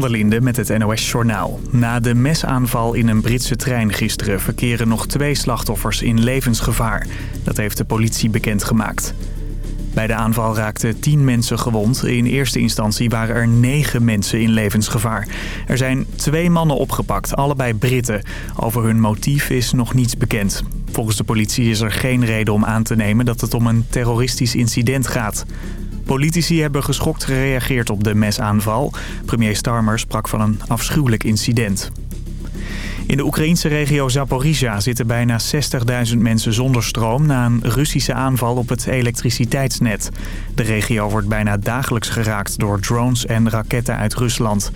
van der Linde met het NOS-journaal. Na de mesaanval in een Britse trein gisteren... verkeren nog twee slachtoffers in levensgevaar. Dat heeft de politie bekendgemaakt. Bij de aanval raakten tien mensen gewond. In eerste instantie waren er negen mensen in levensgevaar. Er zijn twee mannen opgepakt, allebei Britten. Over hun motief is nog niets bekend. Volgens de politie is er geen reden om aan te nemen dat het om een terroristisch incident gaat. Politici hebben geschokt gereageerd op de mesaanval. Premier Starmer sprak van een afschuwelijk incident. In de Oekraïnse regio Zaporizhia zitten bijna 60.000 mensen zonder stroom... na een Russische aanval op het elektriciteitsnet. De regio wordt bijna dagelijks geraakt door drones en raketten uit Rusland.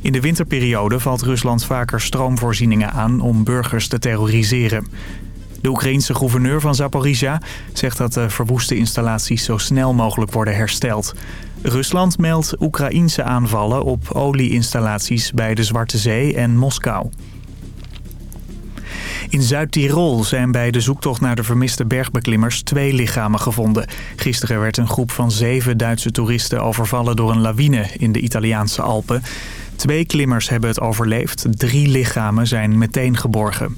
In de winterperiode valt Rusland vaker stroomvoorzieningen aan om burgers te terroriseren. De Oekraïense gouverneur van Zaporizhia zegt dat de verwoeste installaties zo snel mogelijk worden hersteld. Rusland meldt Oekraïense aanvallen op olieinstallaties bij de Zwarte Zee en Moskou. In Zuid-Tirol zijn bij de zoektocht naar de vermiste bergbeklimmers twee lichamen gevonden. Gisteren werd een groep van zeven Duitse toeristen overvallen door een lawine in de Italiaanse Alpen. Twee klimmers hebben het overleefd, drie lichamen zijn meteen geborgen.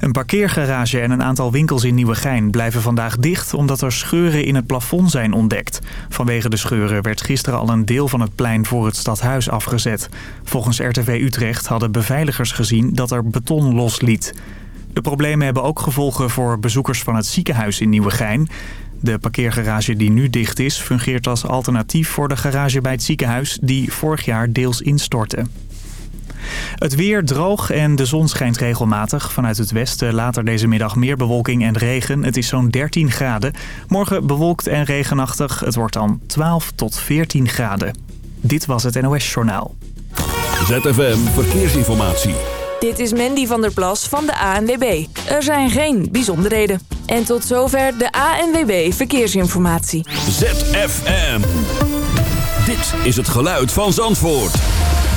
Een parkeergarage en een aantal winkels in Nieuwegein blijven vandaag dicht... omdat er scheuren in het plafond zijn ontdekt. Vanwege de scheuren werd gisteren al een deel van het plein voor het stadhuis afgezet. Volgens RTV Utrecht hadden beveiligers gezien dat er beton losliet. De problemen hebben ook gevolgen voor bezoekers van het ziekenhuis in Nieuwegein. De parkeergarage die nu dicht is fungeert als alternatief voor de garage bij het ziekenhuis... die vorig jaar deels instortte. Het weer droog en de zon schijnt regelmatig. Vanuit het westen later deze middag meer bewolking en regen. Het is zo'n 13 graden. Morgen bewolkt en regenachtig. Het wordt dan 12 tot 14 graden. Dit was het NOS Journaal. ZFM Verkeersinformatie. Dit is Mandy van der Plas van de ANWB. Er zijn geen bijzonderheden. En tot zover de ANWB Verkeersinformatie. ZFM. Dit is het geluid van Zandvoort.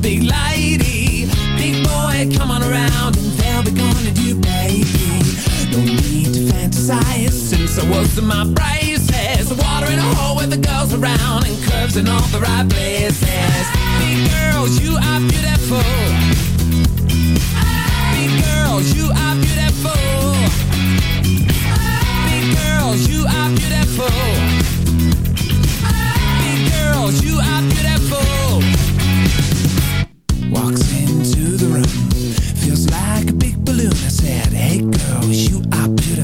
Big lady. Big boy, come on around and they'll be gonna do, baby. No need to fantasize since I was in my braces. Water in a hole with the girls around and curves in all the right places. Big girls, you are beautiful. Big girls, you are beautiful. girl, you are beautiful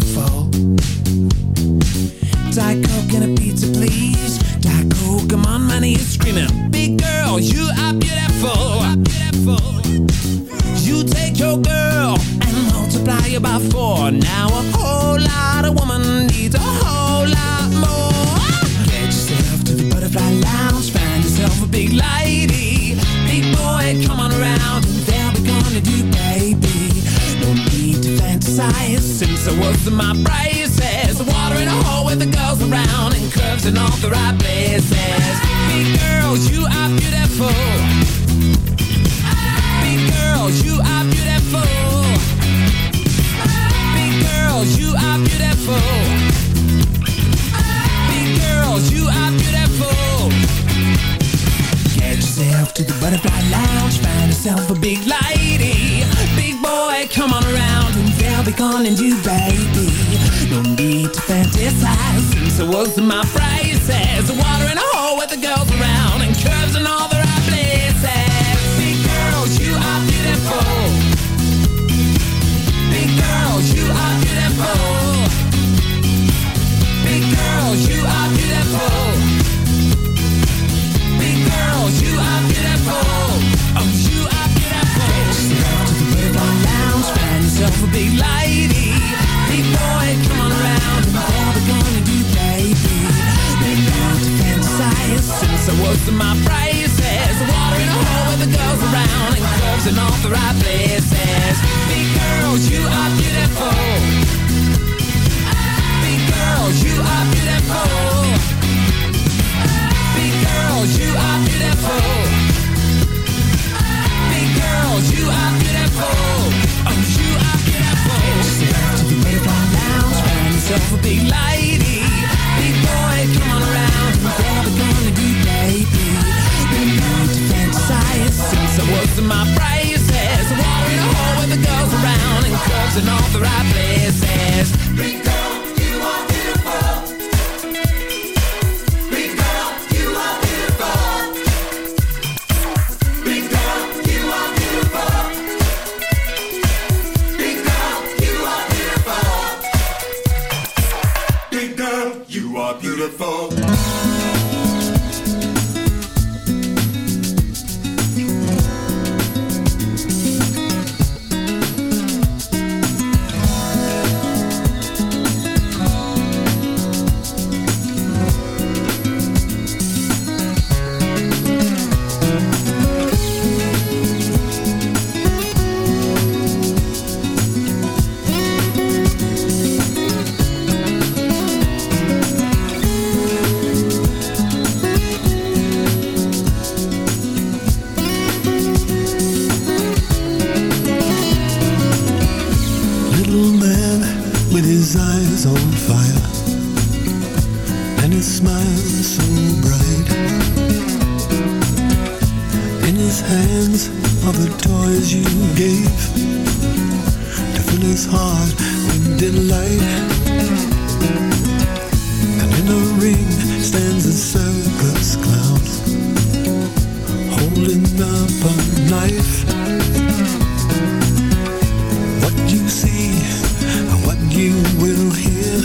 you will hear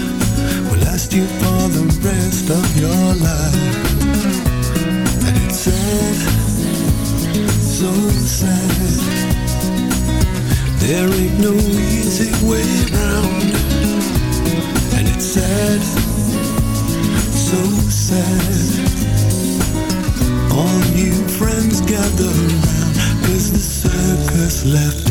will last you for the rest of your life. And it's sad, so sad. There ain't no easy way around. And it's sad, so sad. All new friends gather round, cause the circus left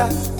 estás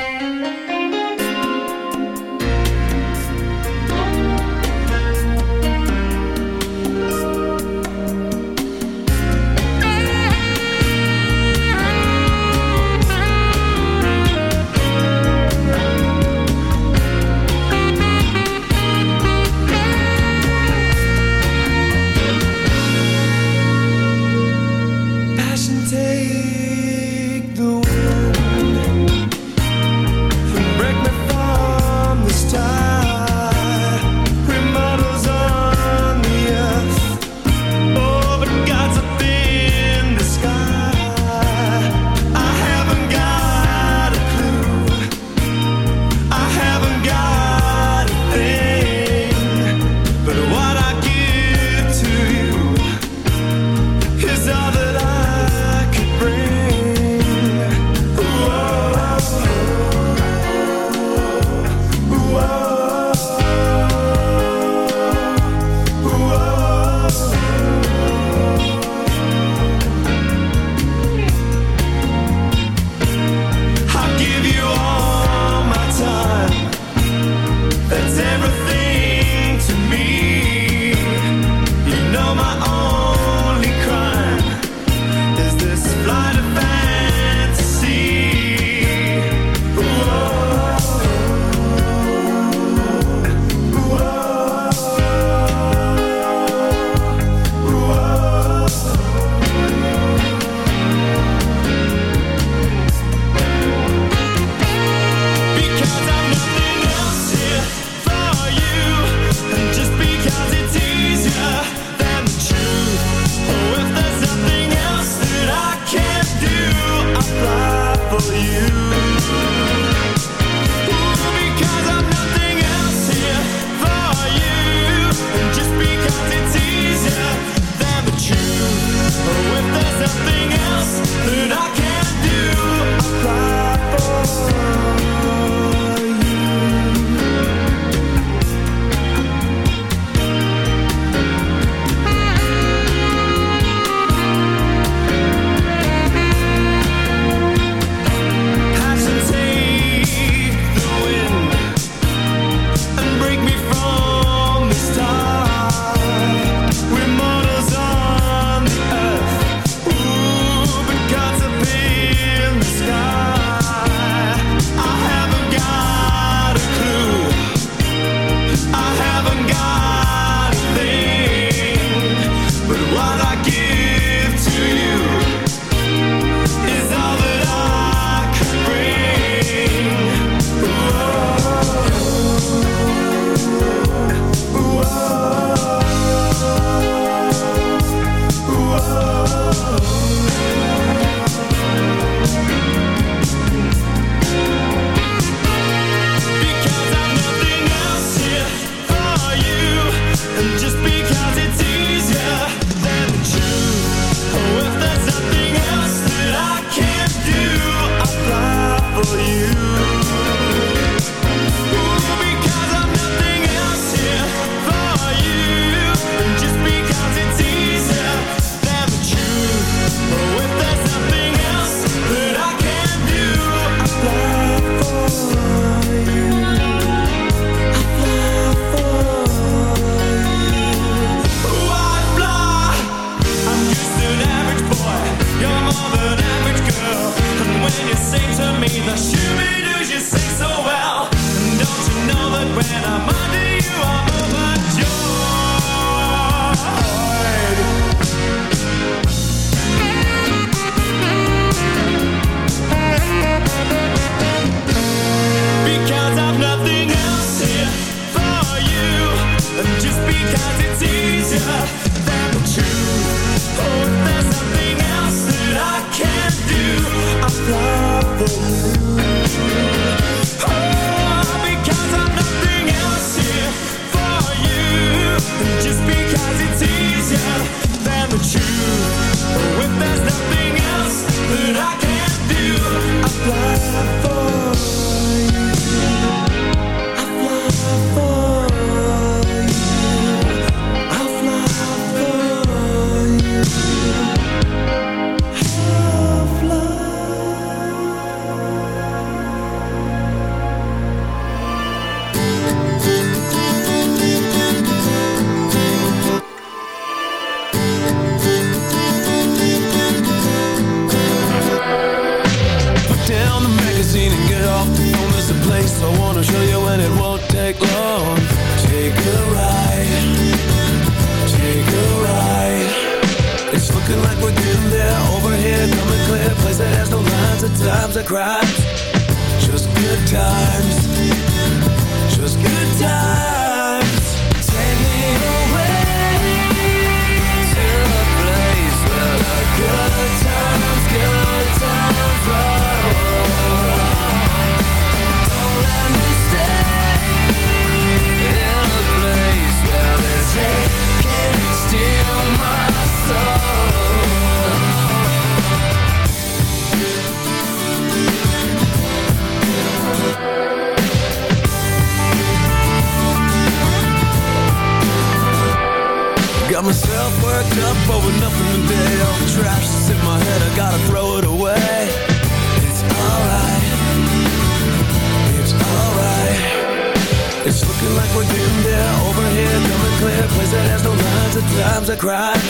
Crimes.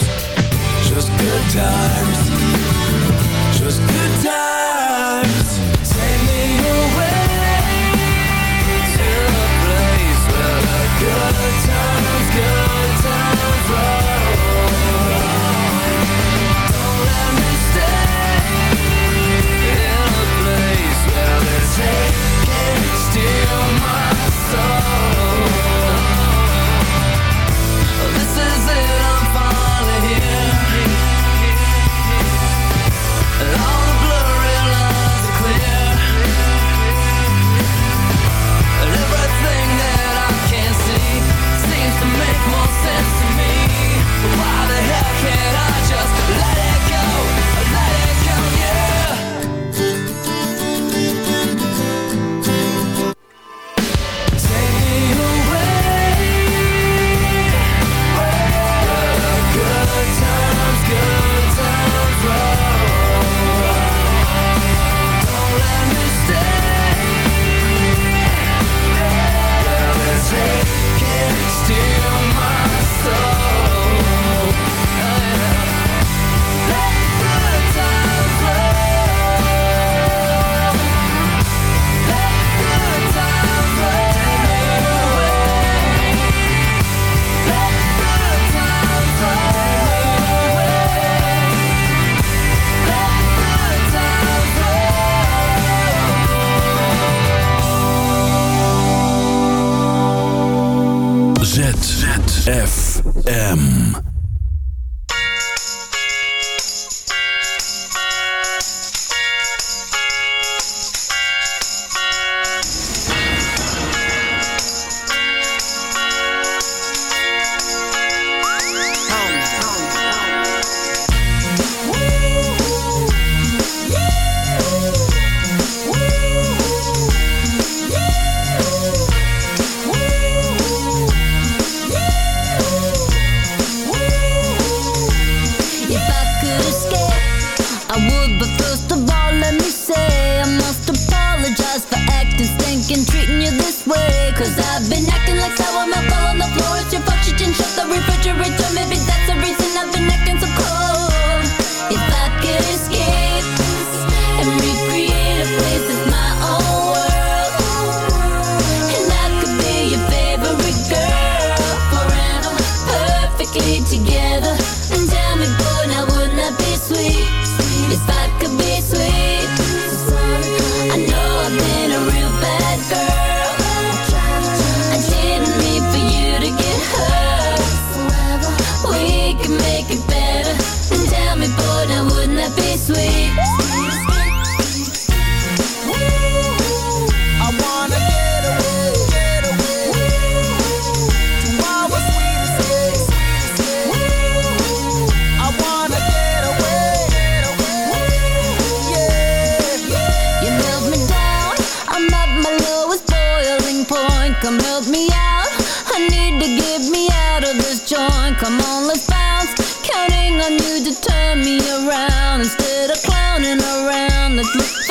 Just good times. FM. Fuck.